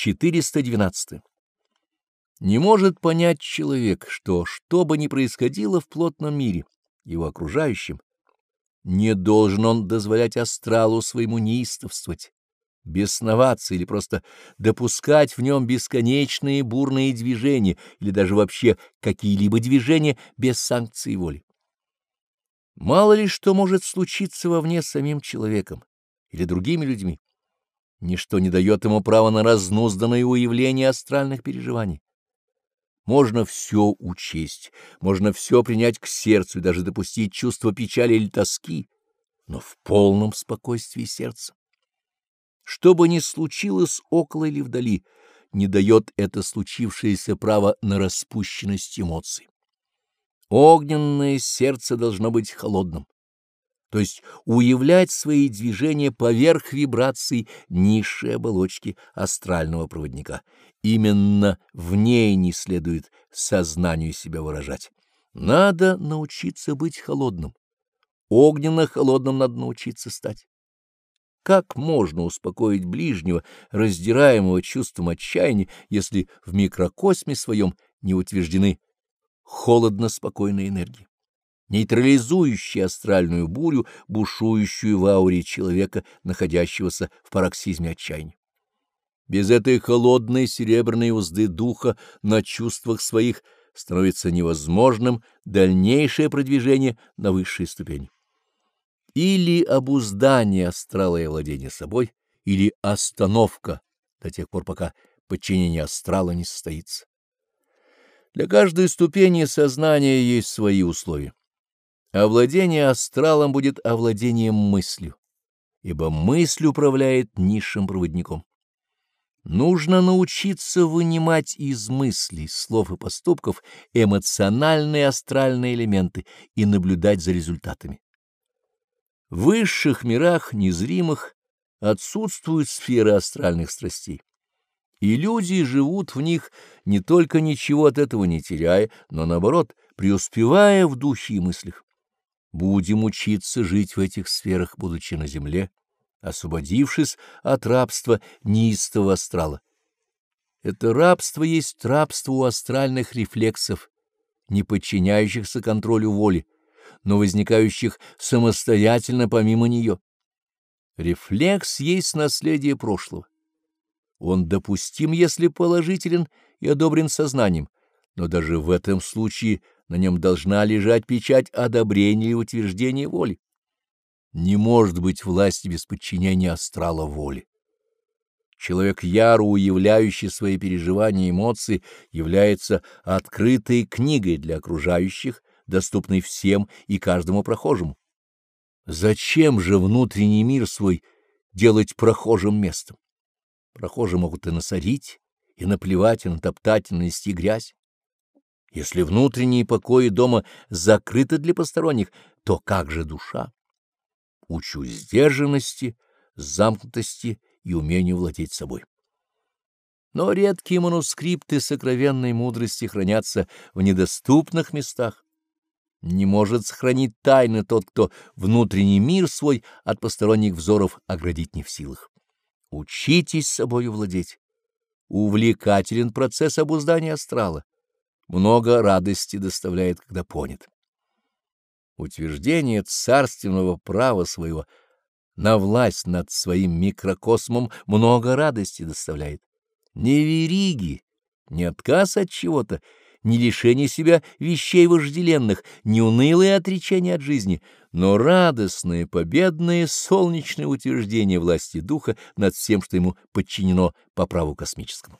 412. Не может понять человек, что, что бы ни происходило в плотном мире, его окружающем, не должен он дозволять астралу своему неистовствовать, бесноваться или просто допускать в нем бесконечные бурные движения или даже вообще какие-либо движения без санкции воли. Мало ли что может случиться вовне с самим человеком или другими людьми. Ничто не дает ему права на разнузданное уявление астральных переживаний. Можно все учесть, можно все принять к сердцу и даже допустить чувство печали или тоски, но в полном спокойствии сердца. Что бы ни случилось около или вдали, не дает это случившееся право на распущенность эмоций. Огненное сердце должно быть холодным, то есть уявлять свои движения поверх вибраций низшей оболочки астрального проводника. Именно в ней не следует сознанию себя выражать. Надо научиться быть холодным. Огненно-холодным надо научиться стать. Как можно успокоить ближнего, раздираемого чувством отчаяния, если в микрокосме своем не утверждены холодно-спокойной энергии? Нейтрализующий астральную бурю, бушующую в ауре человека, находящегося в пароксизме отчаяния. Без этой холодной серебряной узды духа на чувствах своих становится невозможным дальнейшее продвижение на высшие ступени. Или обуздание астрала и владение собой, или остановка до тех пор, пока подчинение астрала не состоится. Для каждой ступени сознания есть свои условия. Овладение астралом будет овладением мыслью, ибо мысль управляет низшим проводником. Нужно научиться вынимать из мыслей, слов и поступков эмоциональные астральные элементы и наблюдать за результатами. В высших мирах незримых отсутствуют сферы астральных страстей, и люди живут в них не только ничего от этого не теряя, но наоборот, преуспевая в духе и мыслях. Будем учиться жить в этих сферах, будучи на земле, освободившись от рабства неистого астрала. Это рабство есть рабство у астральных рефлексов, не подчиняющихся контролю воли, но возникающих самостоятельно помимо нее. Рефлекс есть наследие прошлого. Он допустим, если положителен и одобрен сознанием, но даже в этом случае на нем должна лежать печать одобрения и утверждения воли. Не может быть власти без подчинения астрала воли. Человек, яро уявляющий свои переживания и эмоции, является открытой книгой для окружающих, доступной всем и каждому прохожему. Зачем же внутренний мир свой делать прохожим местом? Прохожие могут и насорить, и наплевать, и натоптать, и нанести грязь. Если внутренние покои дома закрыты для посторонних, то как же душа? Учу сдержанности, замкнутости и умению владеть собой. Но редкие манускрипты сокровенной мудрости хранятся в недоступных местах. Не может сохранить тайны тот, кто внутренний мир свой от посторонних взоров оградить не в силах. Учитесь собою владеть. Увлекателен процесс обуздания астрала много радости доставляет, когда понят. Утверждение царственного права своего на власть над своим микрокосмом много радости доставляет. Не вериги, не отказ от чего-то, не лишение себя вещей вожделенных, не унылое отречение от жизни, но радостное, победное, солнечное утверждение власти духа над всем, что ему подчинено по праву космическому.